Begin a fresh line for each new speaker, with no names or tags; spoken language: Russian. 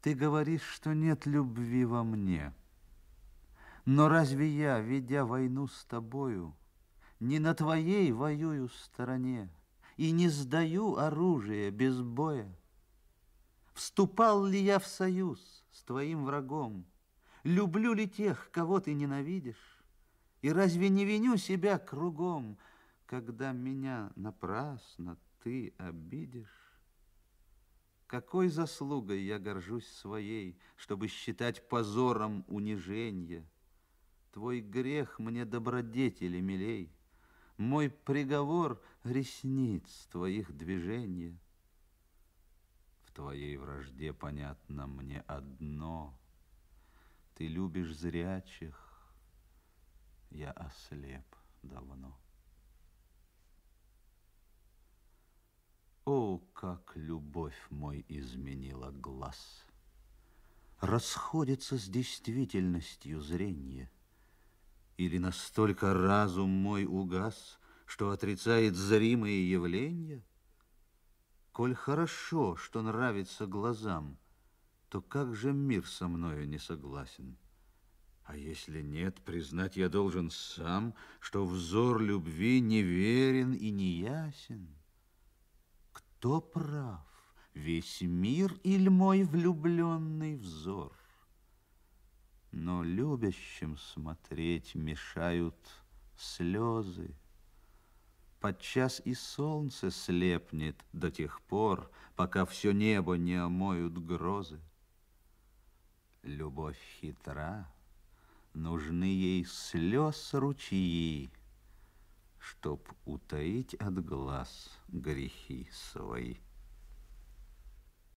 Ты говоришь, что нет любви во мне. Но разве я, ведя войну с тобою, Не на твоей воюю стороне И не сдаю оружие без боя? Вступал ли я в союз с твоим врагом? Люблю ли тех, кого ты ненавидишь? И разве не виню себя кругом, Когда меня напрасно ты обидишь? Какой заслугой я горжусь своей, Чтобы считать позором униженье? Твой грех мне добродетели милей, Мой приговор ресниц твоих движения. В твоей вражде понятно мне одно. Ты любишь зрячих, я ослеп давно. О, как любовь мой изменила глаз! Расходится с действительностью зрение. Или настолько разум мой угас, Что отрицает зримые явления? Коль хорошо, что нравится глазам, То как же мир со мною не согласен? А если нет, признать я должен сам, Что взор любви неверен и неясен. Кто прав, весь мир или мой влюбленный взор? Но любящим смотреть мешают слезы. Подчас и солнце слепнет до тех пор, Пока все небо не омоют грозы. Любовь хитра, нужны ей слез ручьи, Чтоб утаить от глаз грехи свои.